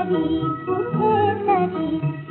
कधी तरी कुठे